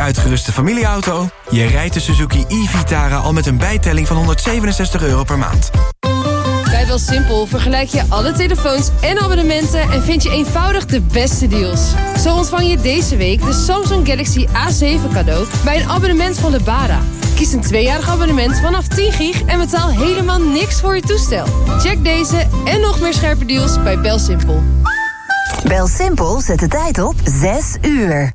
Uitgeruste familieauto? Je rijdt de Suzuki e-Vitara al met een bijtelling van 167 euro per maand. Bij BelSimpel vergelijk je alle telefoons en abonnementen... en vind je eenvoudig de beste deals. Zo ontvang je deze week de Samsung Galaxy A7 cadeau... bij een abonnement van Lebara. Kies een tweejarig abonnement vanaf 10 gig... en betaal helemaal niks voor je toestel. Check deze en nog meer scherpe deals bij BelSimpel. BelSimpel zet de tijd op 6 uur.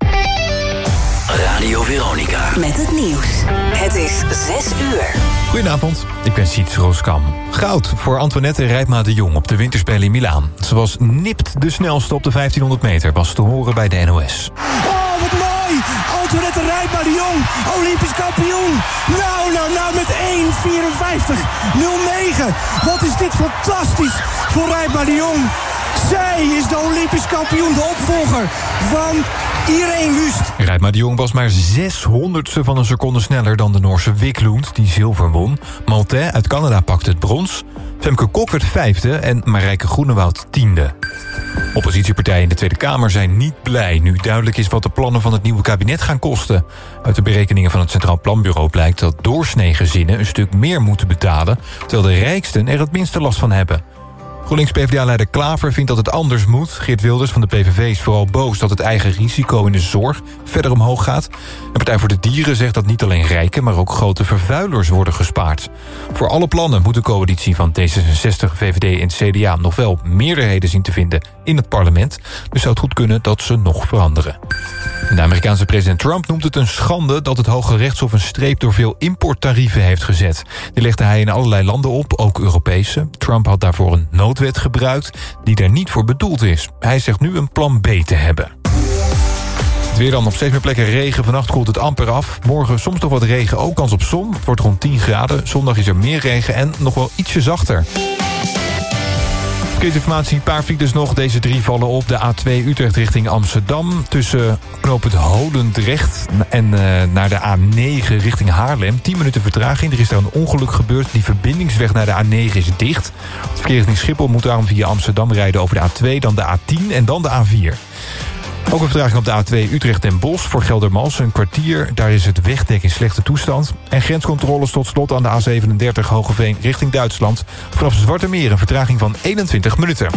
Radio Veronica. Met het nieuws. Het is 6 uur. Goedenavond, ik ben Siets Roskam. Goud voor Antoinette Rijpma de Jong op de winterspelen in Milaan. Ze was nipt de snelste op de 1500 meter, was te horen bij de NOS. Oh, wat mooi! Antoinette Rijpma de Jong, olympisch kampioen. Nou, nou, nou, met 1.54.09. Wat is dit fantastisch voor Rijpma de Jong. Zij is de olympisch kampioen, de opvolger van Irene Wust. Rijpma de Jong was maar 600ste van een seconde sneller dan de Noorse Wiklund, die zilver won. Maltais uit Canada pakte het brons. Femke Kok werd vijfde en Marijke Groenewoud tiende. Oppositiepartijen in de Tweede Kamer zijn niet blij... nu duidelijk is wat de plannen van het nieuwe kabinet gaan kosten. Uit de berekeningen van het Centraal Planbureau blijkt... dat doorsneegezinnen een stuk meer moeten betalen... terwijl de rijksten er het minste last van hebben. GroenLinks-PVDA-leider Klaver vindt dat het anders moet. Geert Wilders van de PVV is vooral boos dat het eigen risico in de zorg verder omhoog gaat. En Partij voor de Dieren zegt dat niet alleen rijke, maar ook grote vervuilers worden gespaard. Voor alle plannen moet de coalitie van D66, VVD en CDA nog wel meerderheden zien te vinden in het parlement. Dus zou het goed kunnen dat ze nog veranderen. De Amerikaanse president Trump noemt het een schande dat het Hoge Rechtshof een streep door veel importtarieven heeft gezet. Die legde hij in allerlei landen op, ook Europese. Trump had daarvoor een noodwet gebruikt die daar niet voor bedoeld is. Hij zegt nu een plan B te hebben. Het weer dan op steeds meer plekken regen. Vannacht koelt het amper af. Morgen soms nog wat regen, ook kans op zon. Het wordt rond 10 graden. Zondag is er meer regen en nog wel ietsje zachter. Verkeersinformatie, een paar files nog. Deze drie vallen op. De A2 Utrecht richting Amsterdam. Tussen knooppunt Holendrecht en uh, naar de A9 richting Haarlem. 10 minuten vertraging. Er is daar een ongeluk gebeurd. Die verbindingsweg naar de A9 is dicht. Het verkeer richting Schiphol moet daarom via Amsterdam rijden over de A2, dan de A10 en dan de A4. Ook een vertraging op de A2 Utrecht en Bos voor Geldermals. Een kwartier, daar is het wegdek in slechte toestand. En grenscontroles tot slot aan de A37 Hogeveen richting Duitsland. Vanaf Zwarte Meer een vertraging van 21 minuten.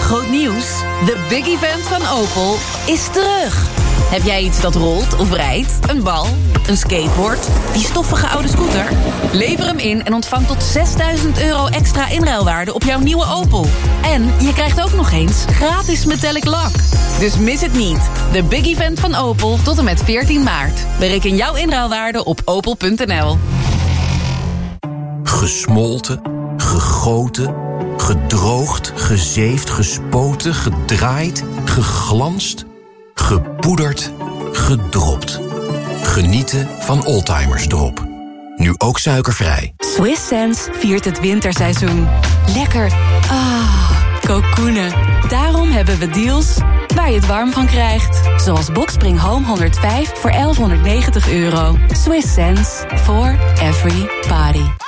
Groot nieuws, de big event van Opel is terug. Heb jij iets dat rolt of rijdt? Een bal? Een skateboard? Die stoffige oude scooter? Lever hem in en ontvang tot 6000 euro extra inruilwaarde op jouw nieuwe Opel. En je krijgt ook nog eens gratis metallic lak. Dus mis het niet. De big event van Opel tot en met 14 maart. Bereken jouw inruilwaarde op opel.nl. Gesmolten, gegoten, gedroogd, gezeefd, gespoten, gedraaid, geglanst, gepoederd, gedropt. Genieten van Oldtimers Drop. Nu ook suikervrij. Swiss Sense viert het winterseizoen. Lekker. Ah, kokoenen. Daarom hebben we deals waar je het warm van krijgt. Zoals Boxspring Home 105 voor 1190 euro. Swiss sense for every party.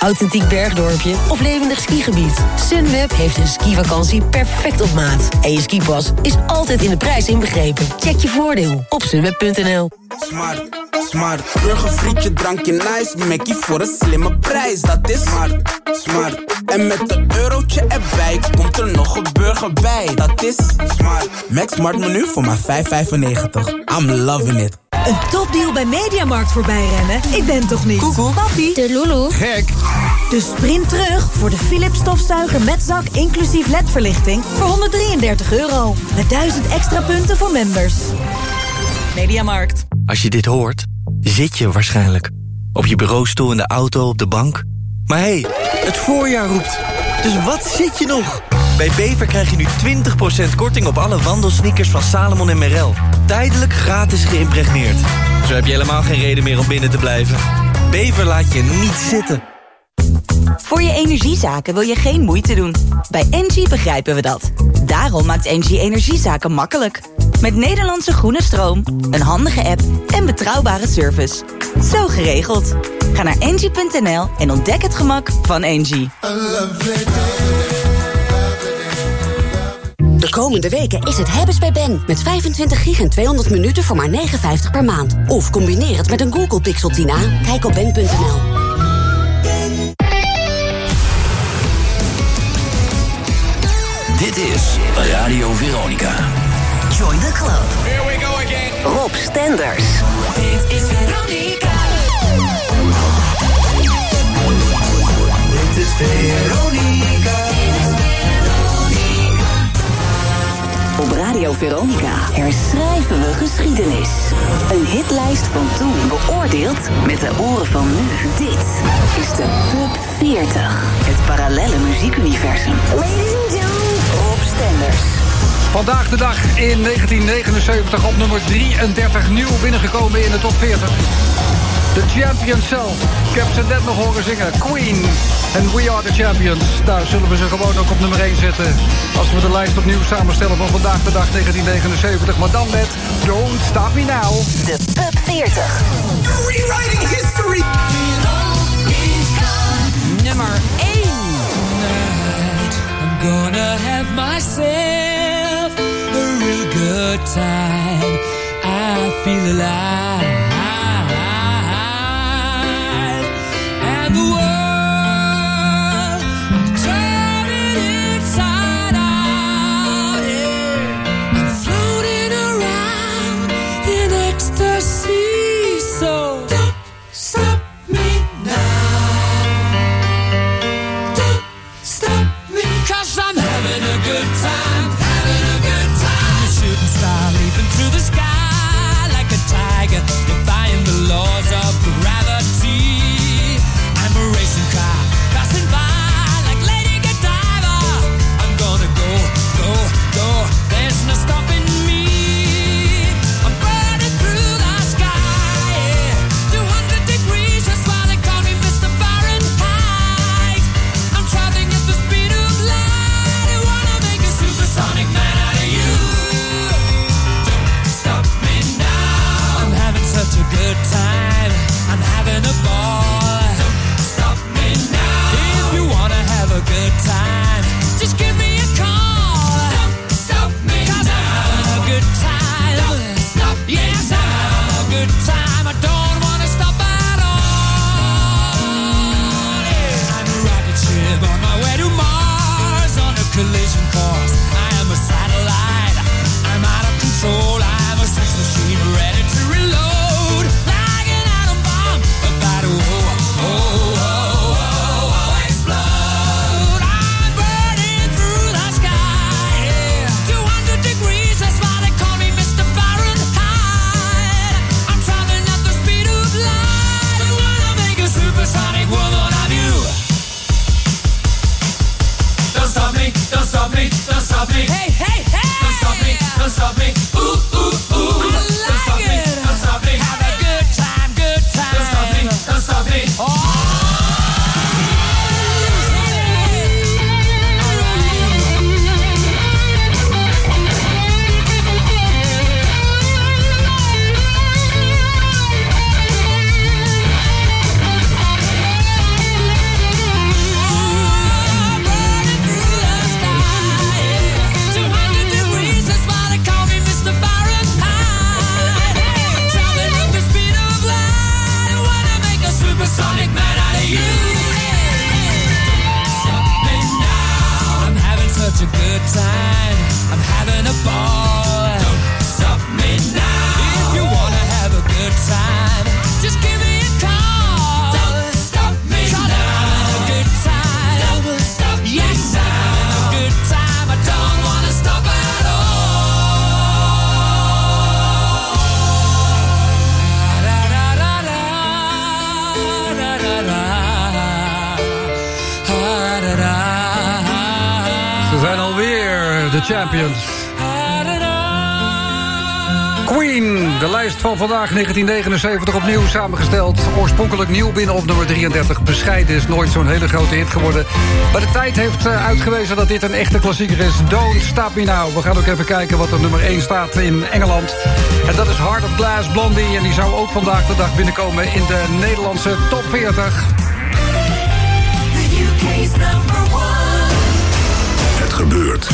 Authentiek bergdorpje of levendig skigebied. Sunweb heeft een skivakantie perfect op maat. En je skipas is altijd in de prijs inbegrepen. Check je voordeel op sunweb.nl. Smart, smart. Burgerfrietje, drankje nice. Mackie voor een slimme prijs. Dat is smart, smart. En met een eurotje erbij komt er nog een burger bij. Dat is smart. Max Smart menu voor maar 5,95. I'm loving it. Een topdeal bij Mediamarkt voorbij rennen? Ik ben toch niet? Koekoek. Papi. De Lulu. Gek. Dus sprint terug voor de Philips stofzuiger met zak inclusief ledverlichting voor 133 euro. Met 1000 extra punten voor members. Mediamarkt. Als je dit hoort, zit je waarschijnlijk. Op je bureaustoel, in de auto, op de bank. Maar hé, hey, het voorjaar roept. Dus wat zit je nog? Bij Bever krijg je nu 20% korting op alle wandelsneakers van Salomon en Merrell. Tijdelijk gratis geïmpregneerd. Zo heb je helemaal geen reden meer om binnen te blijven. Bever laat je niet zitten. Voor je energiezaken wil je geen moeite doen. Bij Engie begrijpen we dat. Daarom maakt Engie energiezaken makkelijk. Met Nederlandse groene stroom, een handige app en betrouwbare service. Zo geregeld. Ga naar engie.nl en ontdek het gemak van Engie. De komende weken is het hebben's bij Ben. Met 25 gig en 200 minuten voor maar 59 per maand. Of combineer het met een Google Pixel 10a. Kijk op ben.nl. Dit is Radio Veronica. Join the club. Here we go again. Rob Stenders. Dit is Veronica. Radio Veronica herschrijven we geschiedenis. Een hitlijst van toen beoordeeld met de oren van nu. Dit is de Pub 40. Het parallelle muziekuniversum. Rob Stenders. Vandaag de dag in 1979 op nummer 33 nieuw binnengekomen in de top 40. De Champions zelf. Ik heb ze net nog horen zingen. Queen en We Are The Champions. Daar zullen we ze gewoon ook op nummer 1 zetten. Als we de lijst opnieuw samenstellen van vandaag de dag 1979. Maar dan met Don't Stop Me Now. De Pub 40. Rewriting history. Nummer 1. I'm gonna have myself a real good time. I feel alive. Champions. Queen, de lijst van vandaag 1979 opnieuw samengesteld. Oorspronkelijk nieuw binnen op nummer 33. Bescheiden is nooit zo'n hele grote hit geworden. Maar de tijd heeft eh, uitgewezen dat dit een echte klassieker is. Don't Stop Me Now. We gaan ook even kijken wat er nummer 1 staat in Engeland. En dat is Heart of Glass Blondie. En die zou ook vandaag de dag binnenkomen in de Nederlandse top 40. Het gebeurt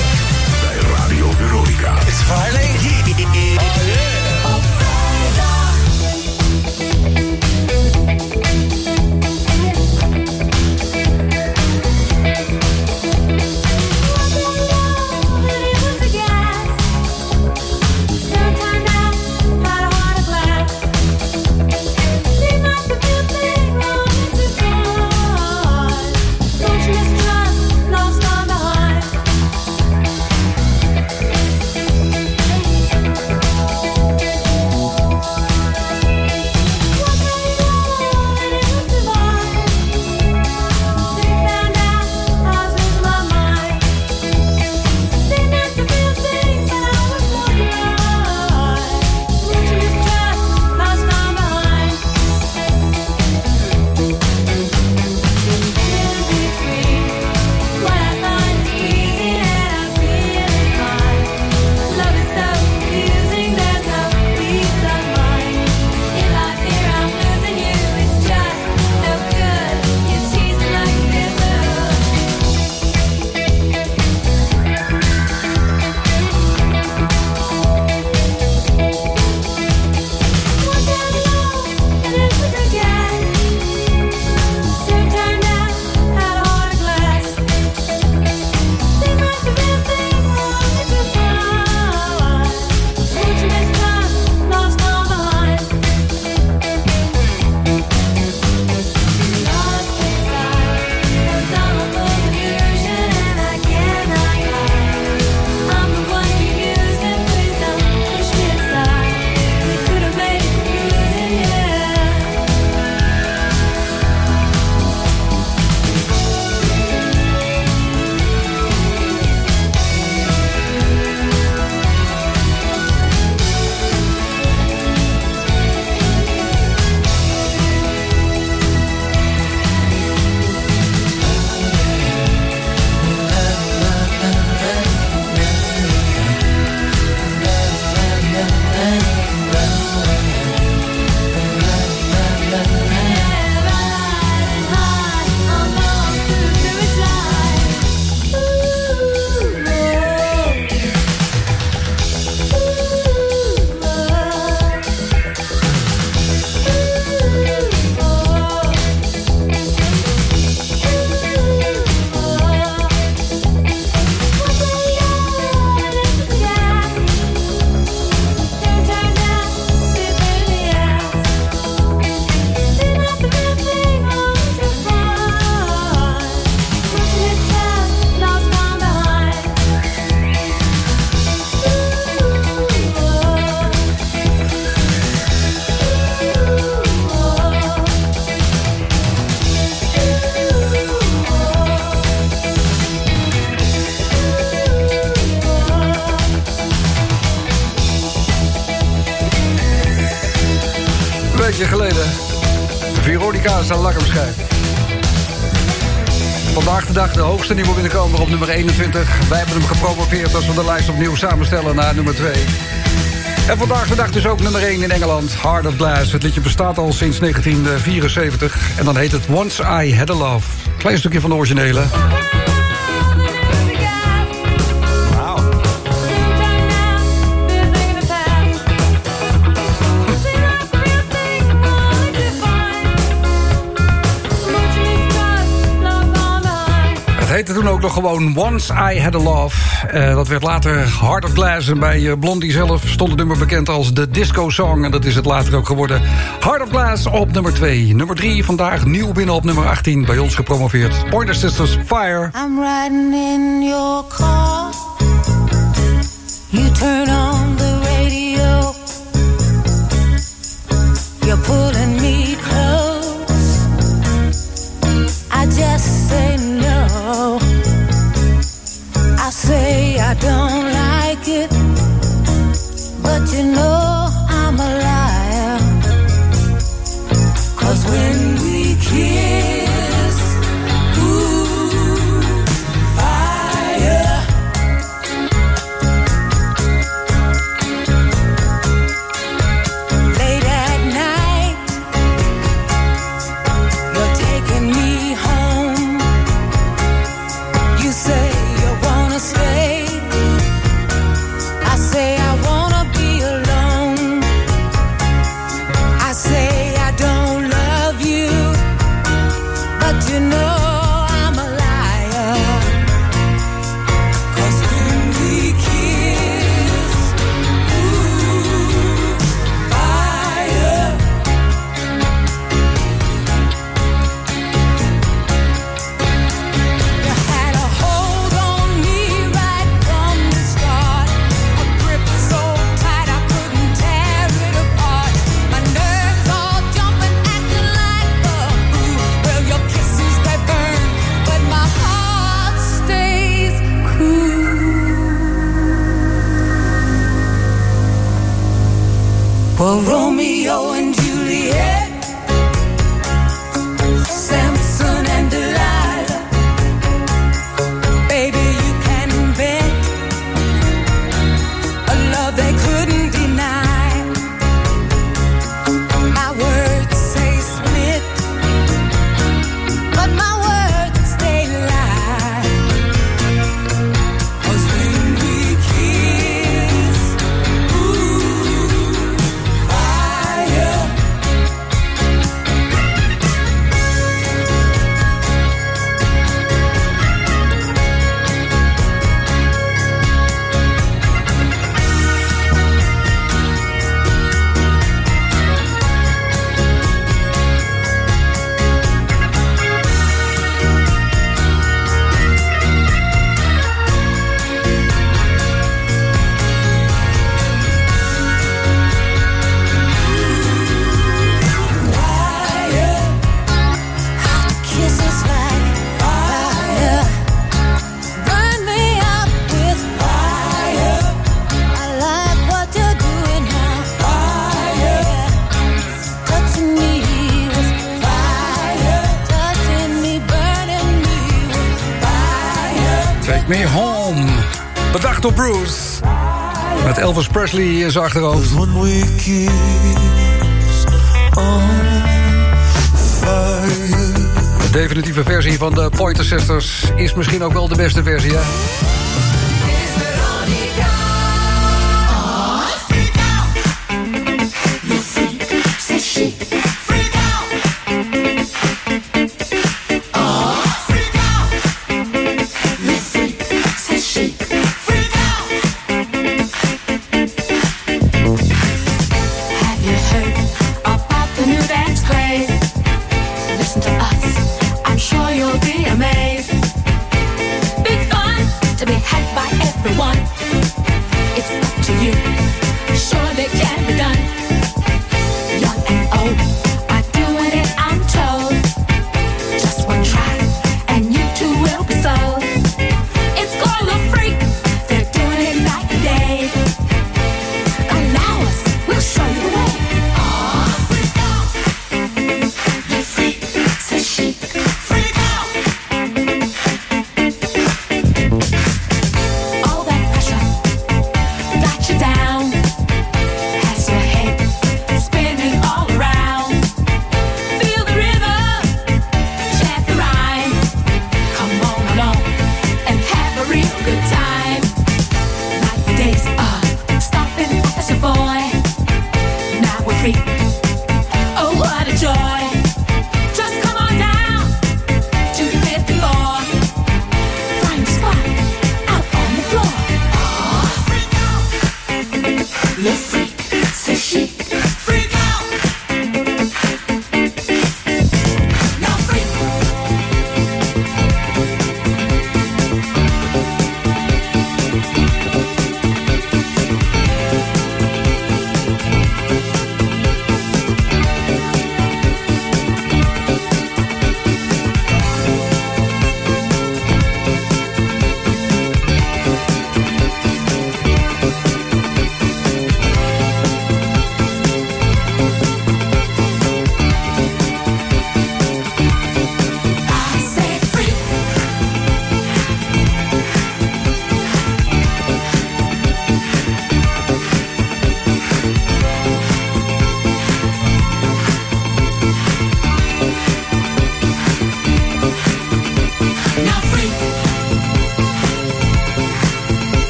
Veronica. It's Friday. Een de hoogste nieuwe binnenkomer op nummer 21. Wij hebben hem gepromoveerd als we de lijst opnieuw samenstellen naar nummer 2. En vandaag de dag dus ook nummer 1 in Engeland. Heart of Glass. Het liedje bestaat al sinds 1974. En dan heet het Once I Had a Love. Klein stukje van de originele. Heette toen ook nog gewoon Once I Had a Love. Eh, dat werd later Heart of Glass. En bij eh, Blondie zelf stond het nummer bekend als de Disco Song. En dat is het later ook geworden. Heart of Glass op nummer 2. Nummer 3 vandaag nieuw binnen op nummer 18. Bij ons gepromoveerd. Pointer Sisters Fire. I'm riding in your car. You turn on Elvis Presley in zijn achterhoofd. De definitieve versie van de Pointer Sisters is misschien ook wel de beste versie, hè?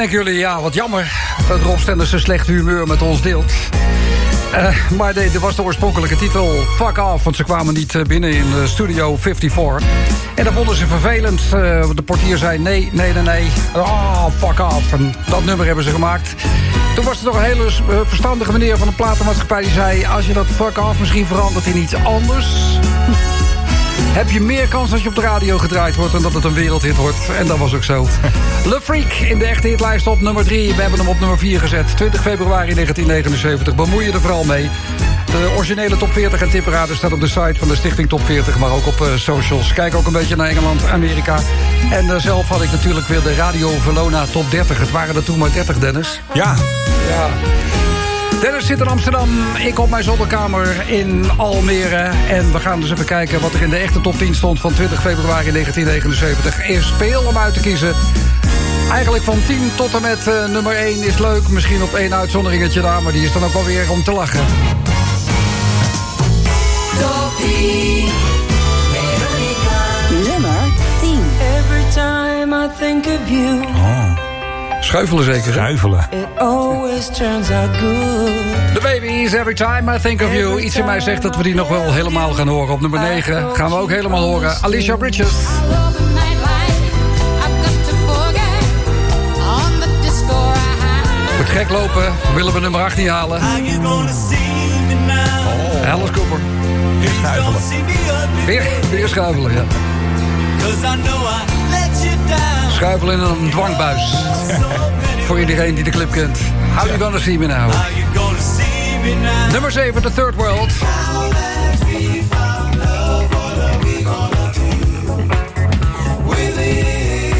Denken jullie, ja, wat jammer dat Rob Stenders zijn slechte humeur met ons deelt. Eh, maar dit was de oorspronkelijke titel Fuck Off, want ze kwamen niet eh, binnen in Studio 54. En dat vonden ze vervelend. Eh, de portier zei nee, nee, nee, nee. Oh, fuck off. En dat nummer hebben ze gemaakt. Toen was er toch een hele verstandige meneer van de platenmaatschappij... die zei, als je dat fuck off misschien verandert in iets anders... heb je meer kans dat je op de radio gedraaid wordt... en dat het een wereldhit wordt. En dat was ook zo. Le Freak in de echte hitlijst op nummer 3. We hebben hem op nummer 4 gezet. 20 februari 1979. Bemoei je er vooral mee. De originele top 40 en tipperaden staat op de site van de Stichting Top 40... maar ook op eh, socials. Kijk ook een beetje naar Engeland, Amerika. En eh, zelf had ik natuurlijk weer de Radio Verlona Top 30. Het waren er toen maar 30, Dennis. Ja. Ja. Dennis zit in Amsterdam, ik op mijn zolderkamer in Almere. En we gaan dus even kijken wat er in de echte top 10 stond... van 20 februari 1979. Eerst veel om uit te kiezen. Eigenlijk van 10 tot en met eh, nummer 1 is leuk. Misschien op één uitzonderingetje daar, maar die is dan ook wel weer om te lachen. Nummer 10. Every time I think of you, Schuifelen zeker? Schuifelen. it always turns out good. The Babies, Every Time I Think of You. Iets in mij zegt dat we die nog wel helemaal gaan horen. Op nummer 9 gaan we ook helemaal horen. Alicia Bridges. Het gek lopen, willen we nummer 8 niet halen. Oh. Alice Cooper. Weer schuifelen. Weer, weer schuifelen, ja. Schuifelen in een dwangbuis. Voor iedereen die de clip kent. How you gonna see me now? Nummer 7, The Third World.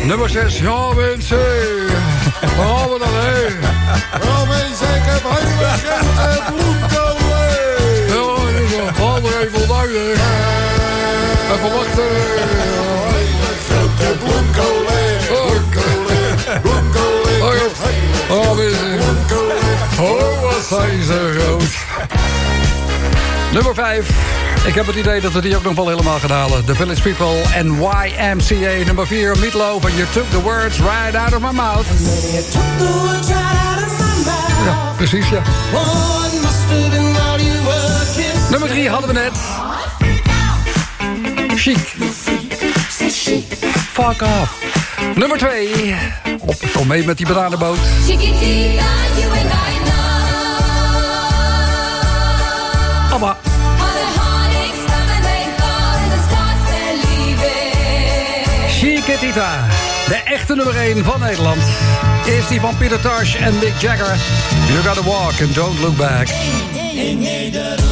Nummer 6, ja mensen. Gaan we dan heen? Ja mensen, ik heb hele grote bloedkolen. Ja, ik er even luiden. Even wachten. Hele grote. Bloemkolen. Oh. Oh, wat zijn ze groot. Nummer 5. Ik heb het idee dat we die ook nog wel helemaal gaan halen. The Village People en YMCA. Nummer 4. Meatloaf and You Took the Words Right Out of My Mouth. Ja, precies, ja. Nummer 3 hadden we net. Chic. Fuck off. Nummer 2. Kom mee met die bananenboot. Abba. Chiquitita. De echte nummer 1 van Nederland. Is die van Peter Tosh en Mick Jagger. You gotta walk and don't look back. In. There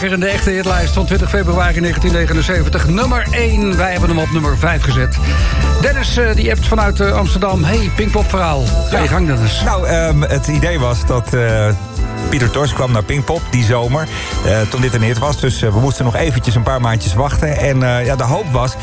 Jagger in de echte hitlijst van 20 februari 1979. Nummer 1. Wij hebben hem op nummer 5 gezet. Dennis eh, die appt vanuit eh, Amsterdam. Hey, Pinkpop verhaal. Ga je gang Dennis. Nou, ehm, het idee was dat... eh, Pieter Tosh kwam naar Pinkpop die zomer, eh, toen dit een hit was. Dus eh, we moesten nog eventjes een paar maandjes wachten. En eh, ja, de hoop was,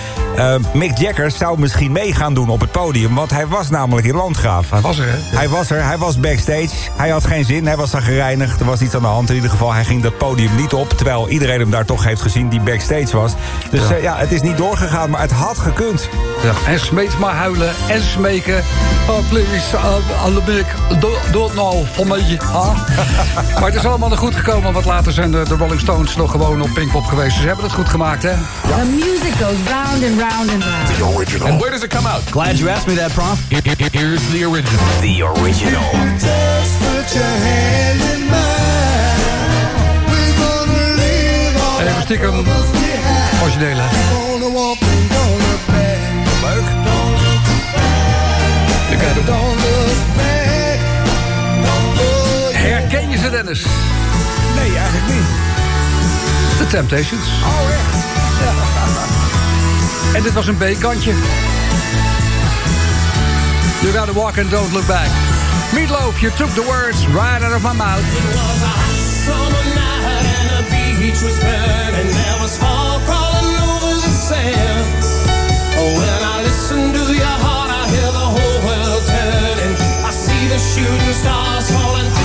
Mick Jagger zou misschien mee gaan doen op het podium. Want hij was namelijk in Landgraaf. Hij was er, hè? Hij was er, hij was backstage. Hij had geen zin, hij was daar gereinigd. Er was iets aan de hand. In ieder geval, hij ging dat podium niet op. Terwijl iedereen hem daar toch heeft gezien die backstage was. Dus Ja. ja, ja het is niet doorgegaan, maar het had gekund. Ja, en smeet maar huilen en smeken. Oh, please, uh, Mick, do, do it now for me. huh? maar het is allemaal nog goed gekomen, want later zijn de, de Rolling Stones nog gewoon op Pinkpop geweest. Dus ze hebben het goed gemaakt, hè? The music goes round and round and round. The original. And where does it come out? Glad you asked me that, Prof. Here- here- here's the original. The original. Just put your hand in mine. We're gonna live all Even stiekem originele. Herken je ze, Dennis? Nee, eigenlijk niet. The Temptations. Oh, echt? En dit was een B-kantje. You gotta walk and don't look back. Meatloaf, you took the words right out of my mouth. Summer night and the beach was burning. There was fog crawling over the sand. Oh, when shooting stars falling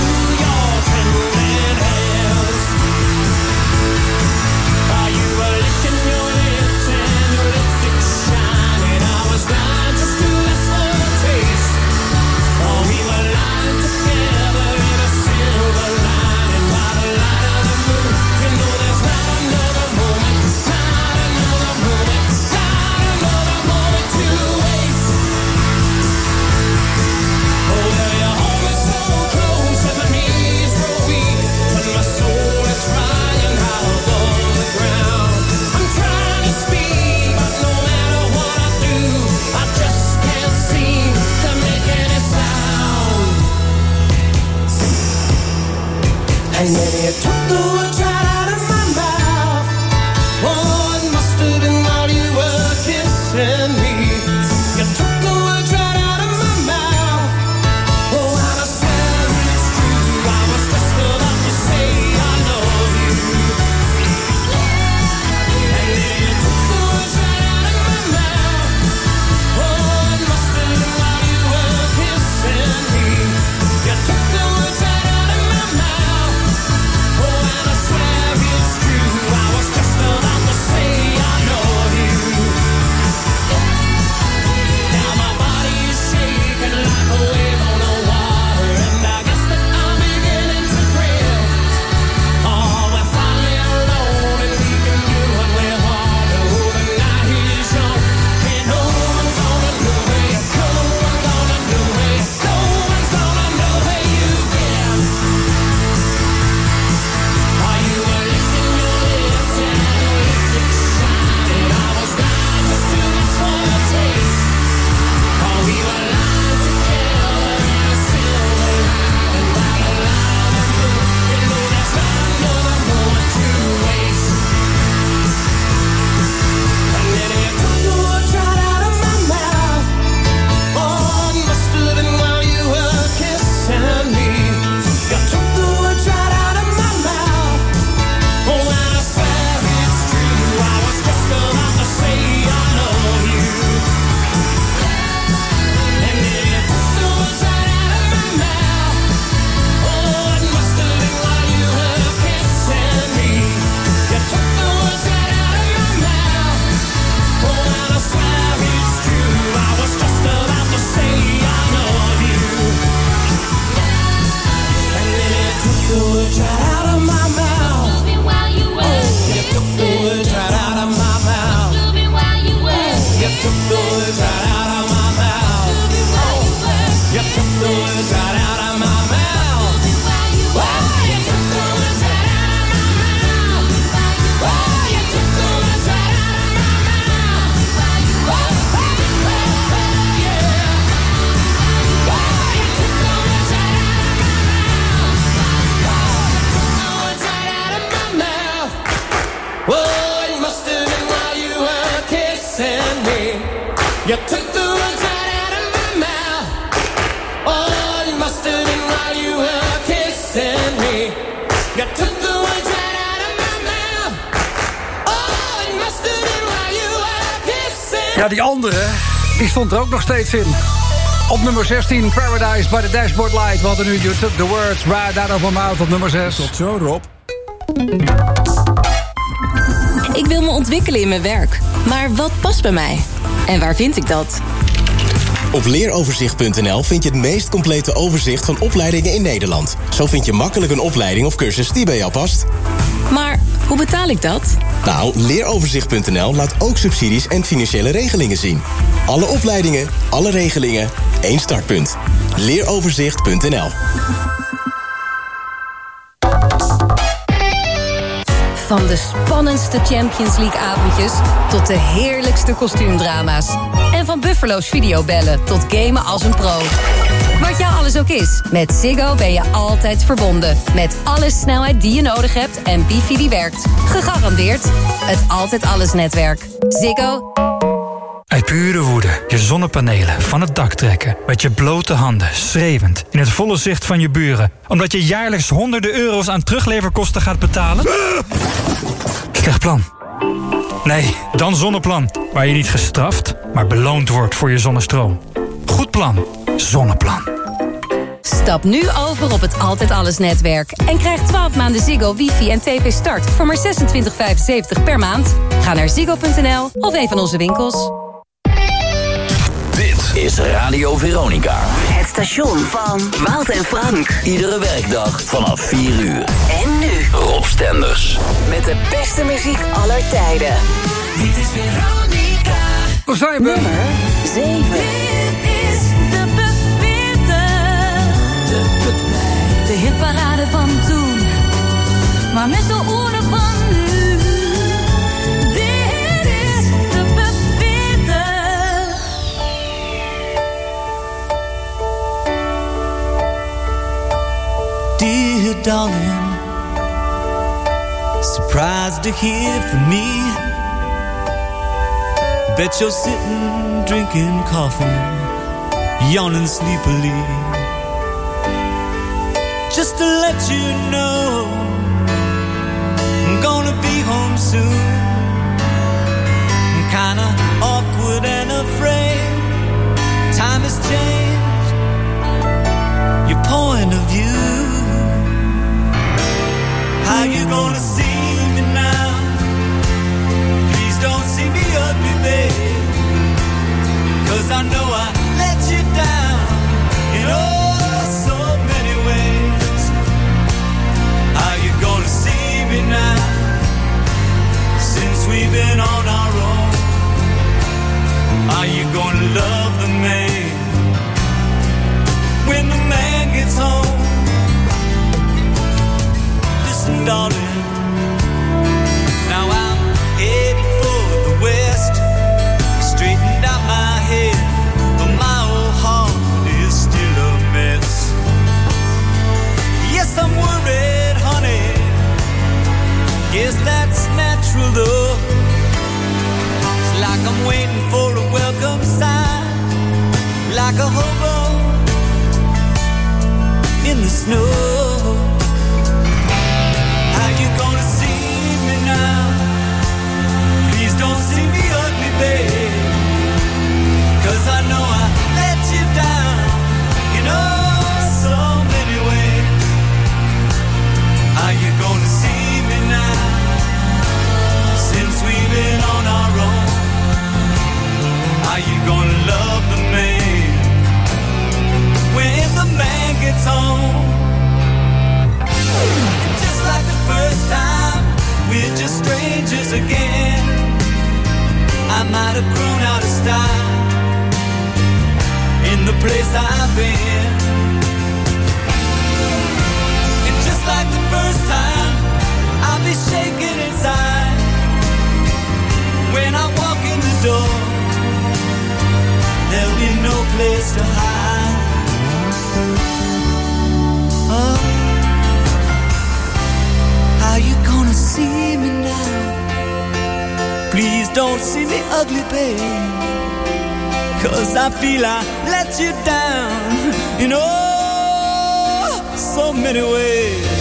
stond er ook nog steeds in. Op nummer 16, Paradise by the Dashboard Light. Hadden nu You Took the Words Right Out of My Mouth op nummer 6. Tot zo, Rob. Ik wil me ontwikkelen in mijn werk. Maar wat past bij mij? En waar vind ik dat? Op leeroverzicht.nl vind je het meest complete overzicht van opleidingen in Nederland. Zo vind je makkelijk een opleiding of cursus die bij jou past. Maar hoe betaal ik dat? Nou, leeroverzicht.nl laat ook subsidies en financiële regelingen zien. Alle opleidingen, alle regelingen, één startpunt. Leeroverzicht.nl Van de spannendste Champions League avondjes tot de heerlijkste kostuumdrama's. En van Buffalo's videobellen tot gamen als een pro. Wat jou alles ook is, met Ziggo ben je altijd verbonden. Met alle snelheid die je nodig hebt en wifi die werkt. Gegarandeerd het Altijd Alles netwerk. Ziggo Uit pure woede je zonnepanelen van het dak trekken. Met je blote handen, schreeuwend, in het volle zicht van je buren. Omdat je jaarlijks honderden euro's aan terugleverkosten gaat betalen? Slecht plan. Nee, dan Zonneplan. Waar je niet gestraft, maar beloond wordt voor je zonnestroom. Goed plan. Zonneplan. Stap nu over op het Altijd Alles netwerk. En krijg 12 maanden Ziggo, wifi en tv start voor maar 26,75 per maand. Ga naar ziggo.nl of een van onze winkels. Dit is Radio Veronica. Het station van Wout en Frank. Iedere werkdag vanaf 4 uur. En nu Rob Stenders. met de beste muziek aller tijden. Dit is Veronica. Waar zijn we? Nummer 7. Hitparade van toen. Maar met de oren van nu. Dit is de bevitte. Dear darling, surprised to hear from me. Bet you're sitting drinking coffee, yawning sleepily. Just to let you know, I'm gonna be home soon. I'm kinda awkward and afraid. Time has changed your point of view. How you gonna see me now? Please don't see me ugly, babe. Cause I know I let you down in oh we've been on our own. Are you gonna love the man when the man gets home? Listen, darling. Waiting for a welcome sign, like a hobo in the snow. How you gonna see me now? Please don't see me ugly, babe. You gonna love the man when the man gets home? Just like the first time, we're just strangers again. I might have grown out of style in the place I've been. And just like the first time, I'll be shaking inside when I No place to hide. Oh. How you gonna see me now? Please don't see me ugly, babe. Cause I feel I let you down in oh so many ways.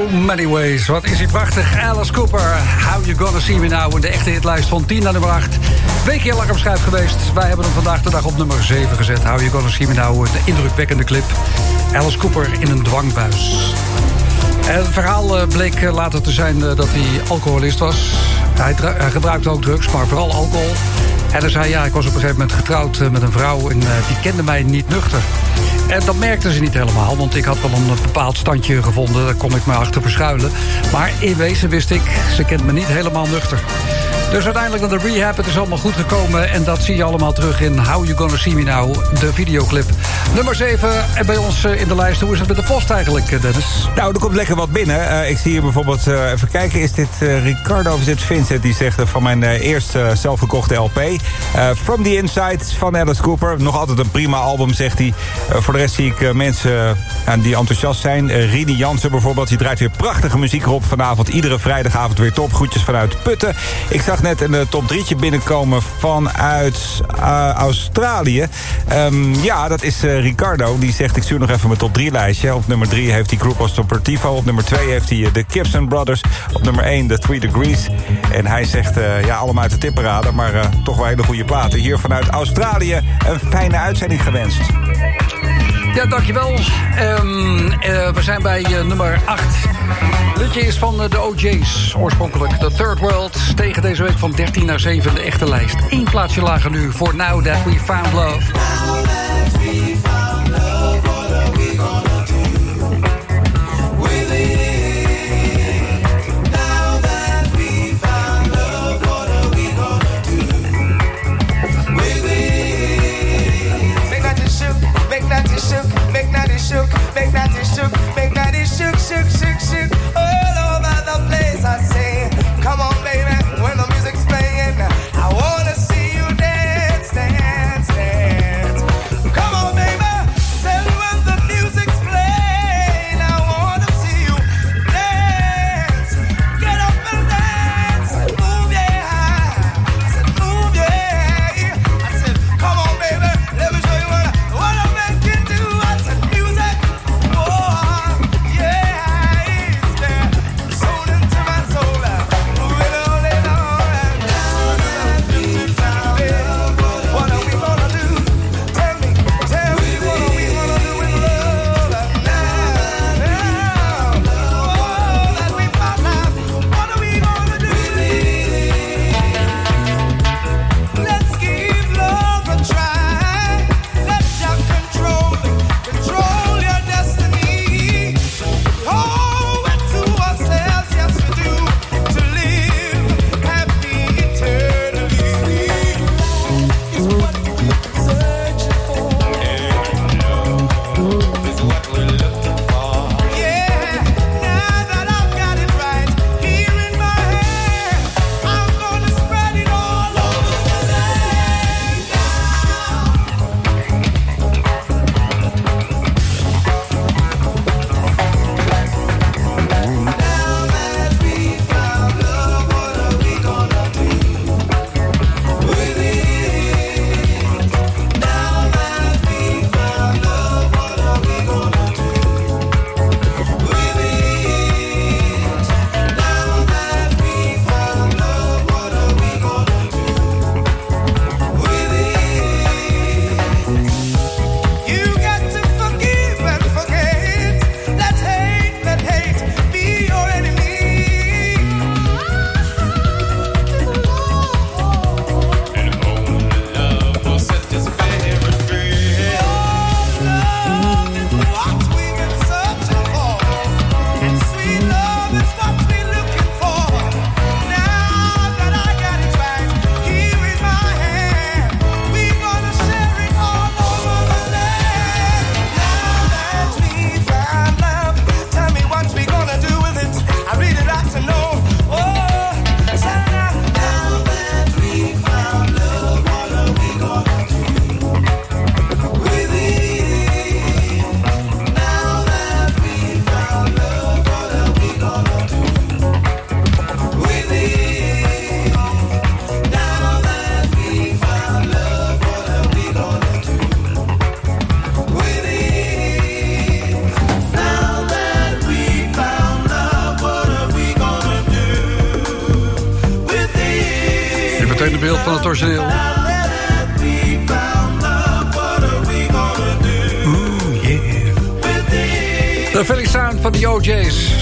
So many ways. Wat is hij prachtig. Alice Cooper. How you gonna see me now. In de echte hitlijst van 10 naar nummer 8. Twee keer lang op schijf geweest. Wij hebben hem vandaag de dag op nummer 7 gezet. How you gonna see me now. De indrukwekkende clip. Alice Cooper in een dwangbuis. Het verhaal eh, bleek eh, later te zijn eh, dat hij alcoholist was. Hij gebruikte ook drugs, maar vooral alcohol. En hij zei, ja, ik was op een gegeven moment getrouwd eh, met een vrouw... en eh, die kende mij niet nuchter. En dat merkten ze niet helemaal, want ik had wel een bepaald standje gevonden. Daar kon ik me achter verschuilen. Maar in wezen wist ik, ze kent me niet helemaal nuchter. Dus uiteindelijk naar de rehab, het is allemaal goed gekomen... en dat zie je allemaal terug in How You Gonna See Me Now, de videoclip. Nummer 7 en bij ons eh, in de lijst. Hoe is het met de post eigenlijk, eh, Dennis? Nou, er komt lekker wat binnen. Eh, ik zie hier bijvoorbeeld, eh, even kijken, is dit eh, Ricardo of is dit Vincent? Die zegt eh, van mijn eh, eerste eh, zelfgekochte LP. Eh, From the Inside van Alice Cooper. Nog altijd een prima album, zegt hij. Eh, voor de rest zie ik eh, mensen eh, die enthousiast zijn. Eh, Rini Jansen bijvoorbeeld, die draait weer prachtige muziek erop. Vanavond, iedere vrijdagavond weer top. Groetjes vanuit Putten. Ik zag net een eh, top 3'tje binnenkomen vanuit eh, Australië. Ehm, ja, dat is eh, Ricardo. Die zegt, ik stuur nog even mijn top 3 lijstje. Op nummer 3 heeft hij Grupo Sportivo. Op nummer 2 heeft hij eh, de Gibson Brothers. Op nummer 1 de Three Degrees. En hij zegt, eh, ja, allemaal uit de tipperaden. Maar eh, toch wel hele goede platen. Hier vanuit Australië een fijne uitzending gewenst. Ja, dankjewel. Ehm, eh, we zijn bij eh, nummer 8. Liedje is van eh, de OJ's, oorspronkelijk. The Third World, tegen deze week van 13 naar 7 de echte lijst. Eén plaatsje lager nu voor Now That We Found Love.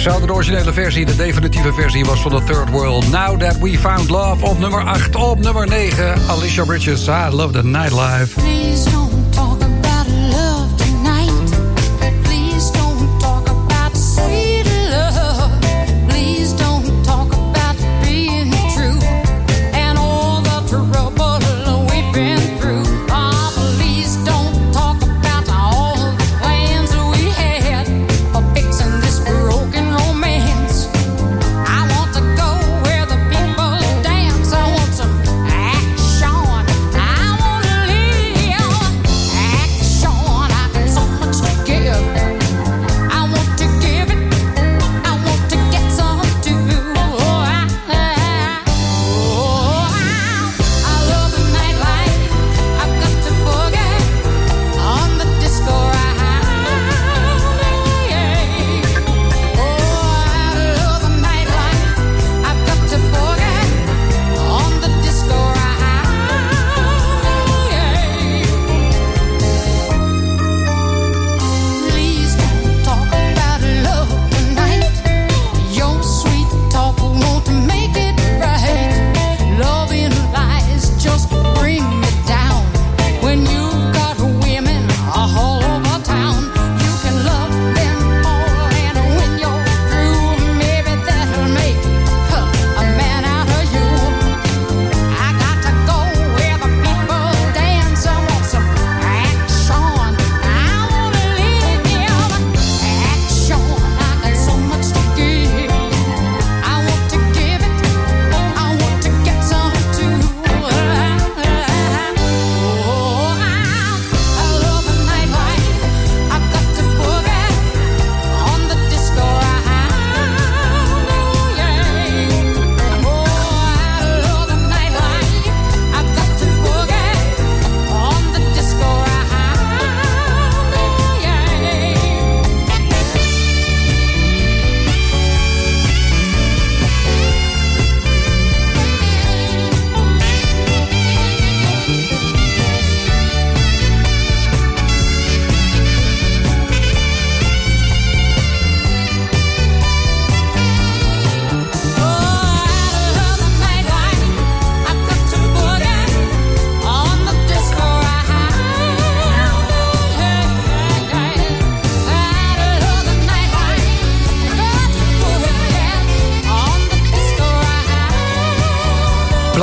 Hadden de originele versie, de definitieve versie was van de Third World. Now That We Found Love op nummer 8. Op nummer 9, Alicia Bridges, I Love the Nightlife.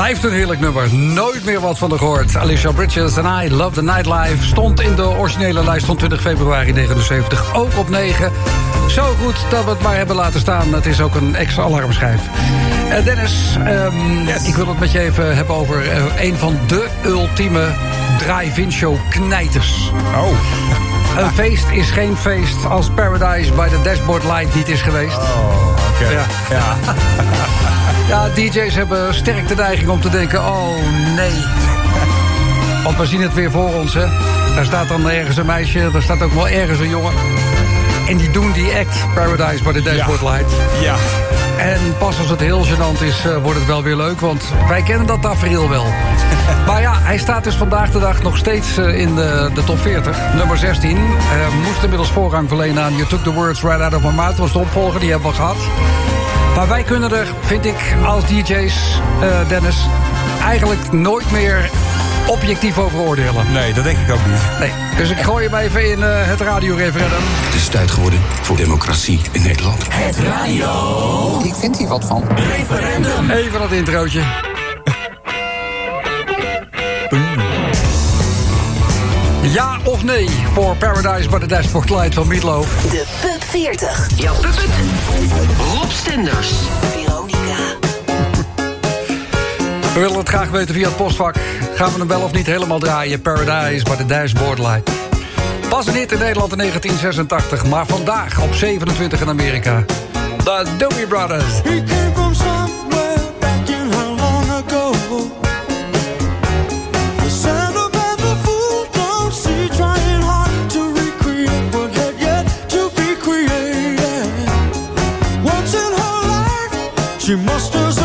Blijft een heerlijk nummer. Nooit meer wat van de gehoord. Alicia Bridges en I Love the Nightlife stond in de originele lijst van 20 februari 79 ook op 9. Zo goed dat we het maar hebben laten staan. Het is ook een extra alarmschijf. Eh, Dennis, ehm, ik wil het met je even hebben over eh, een van de ultieme drive-in show knijters. Oh. Een feest is geen feest als Paradise by the Dashboard Light niet is geweest. Oh, oké. Ja. Ja. Ja, DJ's hebben sterk de neiging om te denken... oh nee. Want we zien het weer voor ons, hè. Daar staat dan ergens een meisje, daar staat ook wel ergens een jongen. En die doen die act, Paradise by the Dashboard Light. Ja. En pas als het heel gênant is, eh, wordt het wel weer leuk. Want wij kennen dat tafereel wel. maar ja, hij staat dus vandaag de dag nog steeds eh, in de, de top 40. Nummer 16. Eh, moest inmiddels voorrang verlenen aan You Took the Words Right Out of My Mouth. was de opvolger, die hebben we gehad. Maar wij kunnen er, vind ik, als DJ's, eh, Dennis... eigenlijk nooit meer objectief over oordelen. Nee, dat denk ik ook niet. Nee. Dus ik gooi hem even in eh, het radioreferendum. Het is tijd geworden voor democratie in Nederland. Het radio. Ik vind hier wat van. Referendum. Even dat introotje. Ja of nee voor Paradise by the Dashboard Light van Meatloaf? De Pub 40. Jouw puppet. Rob Stenders. Veronica. We willen het graag weten via het postvak. Gaan we hem wel of niet helemaal draaien? Paradise by the Dashboard Light. Pas een in Nederland in 1986, maar vandaag op 27 in Amerika. The Doobie Brothers. He came from somewhere back in how long ago. The sound of the fool don't see trying hard to recreate what had yet to be created. Once in her life, she musters a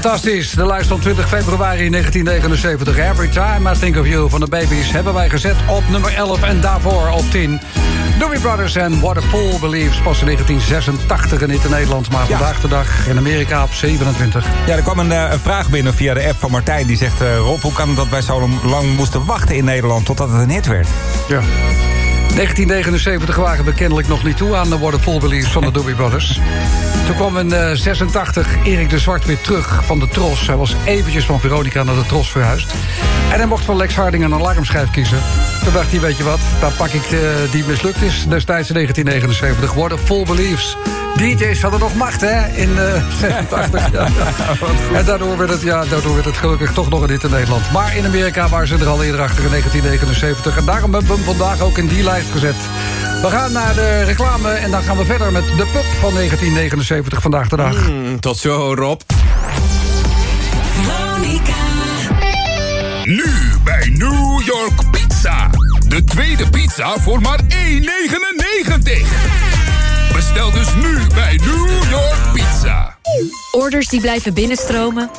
Fantastisch. De lijst van 20 februari 1979. Every Time I Think of You van de Babies hebben wij gezet op nummer 11 en daarvoor op 10. Doobie Brothers en What a Fool Believes pas in 1986 en niet in Nederland, maar vandaag de dag in Amerika op 27. Ja, er kwam een, eh, een vraag binnen via de app van Martijn. Die zegt, eh, Rob, hoe kan het dat wij zo lang moesten wachten in Nederland... totdat het een hit werd? Ja. 1979 waren we kennelijk nog niet toe aan de a Fool Believes van de Doobie Brothers. Toen kwam in eh, 86 Erik de Zwart weer terug van de Tros. Hij was eventjes van Veronica naar de Tros verhuisd. En hij mocht van Lex Harding een alarmschijf kiezen. Toen dacht hij, weet je wat, dan pak ik eh, die mislukt is. Destijds in 1979 What a Full Believes. DJ's hadden nog macht, hè, in eh 86. ja. En daardoor werd, het, ja, daardoor werd het gelukkig toch nog een hit in Nederland. Maar in Amerika waren ze er al eerder achter in 1979. En daarom hebben we hem vandaag ook in die lijst gezet. We gaan naar de reclame en dan gaan we verder met de pub van 1979 vandaag de dag. tot zo, Rob. Nu bij New York Pizza. De tweede pizza voor maar 1,99. Bestel dus nu bij New York Pizza. Orders die blijven binnenstromen.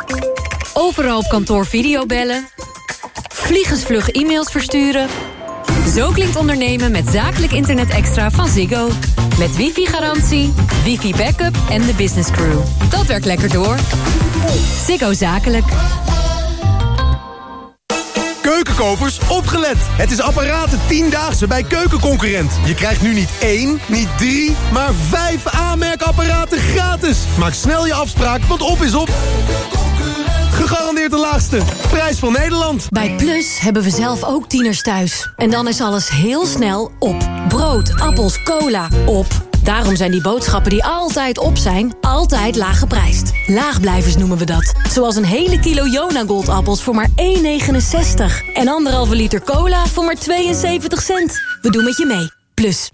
Overal op kantoor videobellen. Vliegensvlug e-mails versturen. Zo klinkt ondernemen met zakelijk internet extra van Ziggo. Met wifi-garantie, wifi-backup en de business crew. Dat werkt lekker door. Ziggo Zakelijk. Keukenkopers, opgelet! Het is apparaten 10-daagse bij Keukenconcurrent. Je krijgt nu niet één, niet drie, maar vijf aanmerkapparaten gratis. Maak snel je afspraak, want op is op. Gegarandeerd de laagste. Prijs van Nederland. Bij Plus hebben we zelf ook tieners thuis. En dan is alles heel snel op. Brood, appels, cola, op. Daarom zijn die boodschappen die altijd op zijn, altijd laag geprijsd. Laagblijvers noemen we dat. Zoals een hele kilo Jona Goldappels voor maar 1,69. En anderhalve liter cola voor maar 72 cent. We doen met je mee. Plus.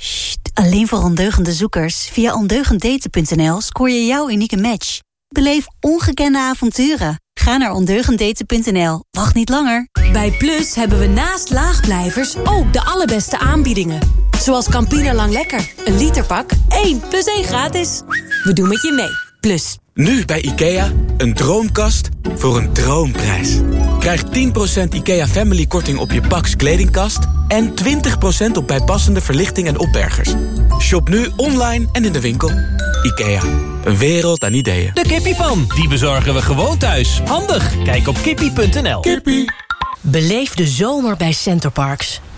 Alleen voor ondeugende zoekers. Via ondeugenddaten.nl scoor je jouw unieke match. Beleef ongekende avonturen. Ga naar ondeugenddaten.nl. Wacht niet langer. Bij Plus hebben we naast laagblijvers ook de allerbeste aanbiedingen. Zoals Campina Lang Lekker. Een literpak, 1 plus 1 gratis. We doen met je mee. Plus. Nu bij IKEA, een droomkast voor een droomprijs. Krijg 10% IKEA Family korting op je Pax kledingkast... en 20% op bijpassende verlichting en opbergers. Shop nu online en in de winkel. IKEA, een wereld aan ideeën. De kippiepan, die bezorgen we gewoon thuis. Handig, kijk op kippie.nl. Kippie. Beleef de zomer bij Centerparks.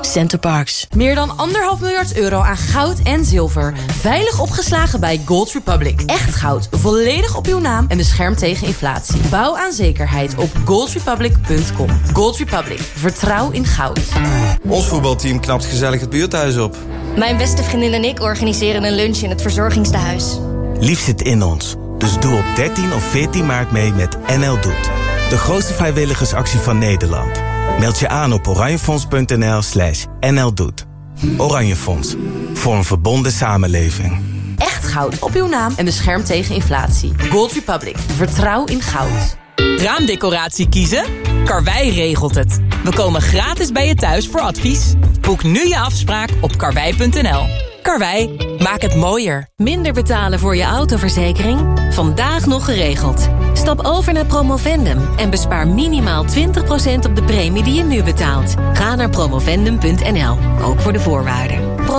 Centerparks. Meer dan anderhalf miljard euro aan goud en zilver. Veilig opgeslagen bij Gold Republic. Echt goud, volledig op uw naam en beschermd tegen inflatie. Bouw aan zekerheid op goldrepublic.com. Gold Republic, vertrouw in goud. Ons voetbalteam knapt gezellig het buurthuis op. Mijn beste vriendin en ik organiseren een lunch in het verzorgingstehuis. Lief zit in ons. Dus doe op 13 of 14 maart mee met NL Doet. De grootste vrijwilligersactie van Nederland. Meld je aan op oranjefonds.nl slash nldoet. Oranje Fonds. Voor een verbonden samenleving. Echt goud op uw naam en beschermd tegen inflatie. Gold Republic, vertrouw in goud. Raamdecoratie kiezen? Karwei regelt het. We komen gratis bij je thuis voor advies. Boek nu je afspraak op karwei.nl. Karwei, maak het mooier. Minder betalen voor je autoverzekering? Vandaag nog geregeld. Stap over naar Promovendum en bespaar minimaal 20% op de premie die je nu betaalt. Ga naar promovendum.nl, ook voor de voorwaarden.